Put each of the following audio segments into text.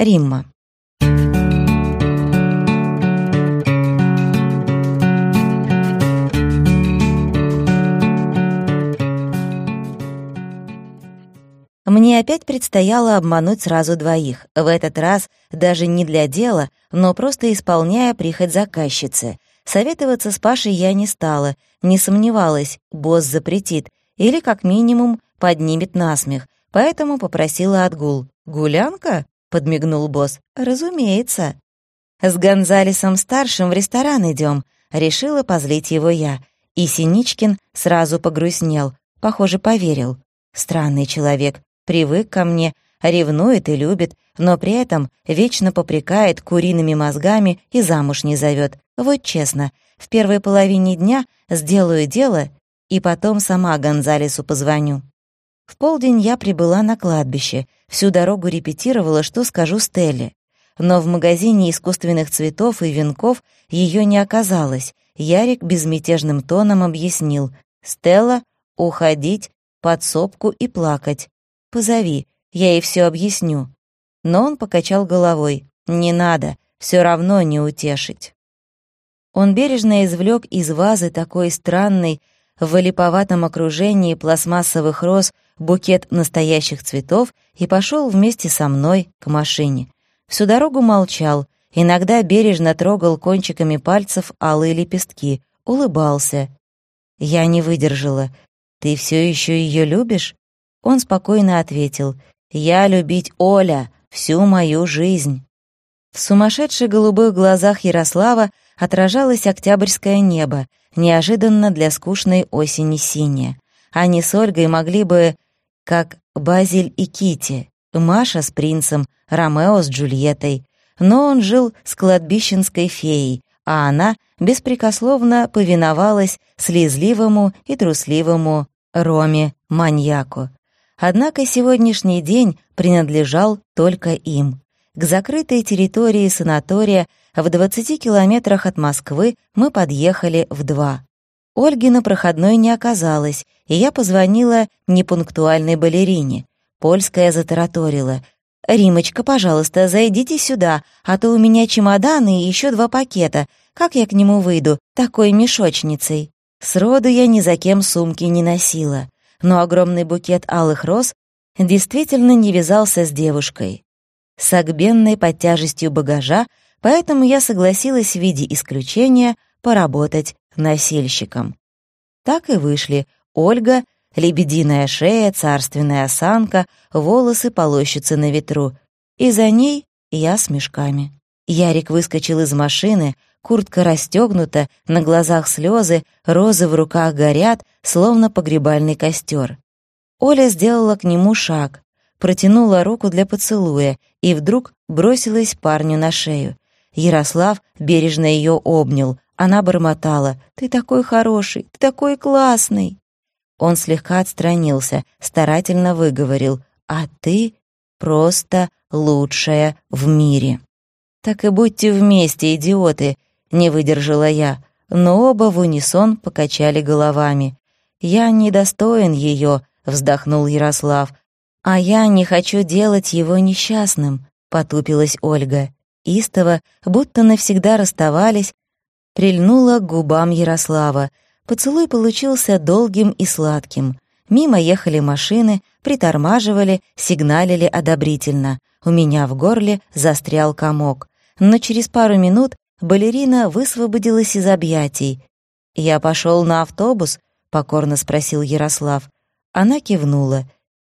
Римма. Мне опять предстояло обмануть сразу двоих, в этот раз даже не для дела, но просто исполняя прихоть заказчицы. Советоваться с Пашей я не стала, не сомневалась, босс запретит, или как минимум поднимет насмех, поэтому попросила отгул. «Гулянка?» — подмигнул босс. «Разумеется». «С Гонзалесом-старшим в ресторан идем, решила позлить его я. И Синичкин сразу погрустнел, похоже, поверил. Странный человек, привык ко мне, ревнует и любит, но при этом вечно попрекает куриными мозгами и замуж не зовет. Вот честно, в первой половине дня сделаю дело и потом сама Гонзалесу позвоню. В полдень я прибыла на кладбище, всю дорогу репетировала, что скажу Стелле. Но в магазине искусственных цветов и венков ее не оказалось. Ярик безмятежным тоном объяснил. «Стелла, уходить, подсобку и плакать. Позови, я ей все объясню». Но он покачал головой. «Не надо, все равно не утешить». Он бережно извлек из вазы такой странный, в липоватом окружении пластмассовых роз букет настоящих цветов и пошел вместе со мной к машине. Всю дорогу молчал, иногда бережно трогал кончиками пальцев алые лепестки, улыбался. Я не выдержала. «Ты все еще ее любишь?» Он спокойно ответил, «Я любить Оля всю мою жизнь». В сумасшедших голубых глазах Ярослава отражалось октябрьское небо, неожиданно для скучной осени синее. Они с Ольгой могли бы, как Базиль и Кити, Маша с принцем, Ромео с Джульеттой. Но он жил с кладбищенской феей, а она беспрекословно повиновалась слезливому и трусливому Роме-маньяку. Однако сегодняшний день принадлежал только им. К закрытой территории санатория в 20 километрах от Москвы мы подъехали в два. Ольги на проходной не оказалось, и я позвонила непунктуальной балерине. Польская затараторила. «Римочка, пожалуйста, зайдите сюда, а то у меня чемоданы и еще два пакета. Как я к нему выйду, такой мешочницей?» Сроду я ни за кем сумки не носила но огромный букет алых роз действительно не вязался с девушкой. Согбенной под тяжестью багажа, поэтому я согласилась в виде исключения поработать носильщиком. Так и вышли Ольга, лебединая шея, царственная осанка, волосы полощутся на ветру, и за ней я с мешками. Ярик выскочил из машины, куртка расстегнута, на глазах слезы, розы в руках горят, словно погребальный костер. Оля сделала к нему шаг, протянула руку для поцелуя и вдруг бросилась парню на шею. Ярослав бережно ее обнял. Она бормотала «Ты такой хороший, ты такой классный!» Он слегка отстранился, старательно выговорил «А ты просто лучшая в мире». «Так и будьте вместе, идиоты!» — не выдержала я, но оба в унисон покачали головами. «Я недостоин ее», — вздохнул Ярослав. «А я не хочу делать его несчастным», — потупилась Ольга. Истово, будто навсегда расставались, прильнула к губам Ярослава. Поцелуй получился долгим и сладким. Мимо ехали машины, притормаживали, сигналили одобрительно. У меня в горле застрял комок. Но через пару минут балерина высвободилась из объятий. «Я пошел на автобус?» — покорно спросил Ярослав. Она кивнула,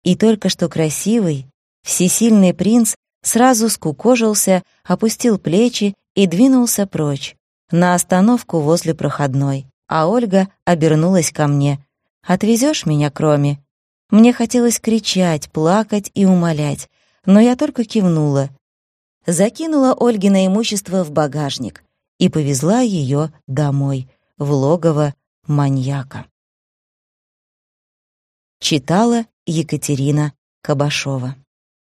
и только что красивый, всесильный принц сразу скукожился, опустил плечи и двинулся прочь, на остановку возле проходной, а Ольга обернулась ко мне. «Отвезешь меня, кроме?» Мне хотелось кричать, плакать и умолять, но я только кивнула. Закинула Ольгино имущество в багажник и повезла ее домой, в логово маньяка. Читала Екатерина Кабашова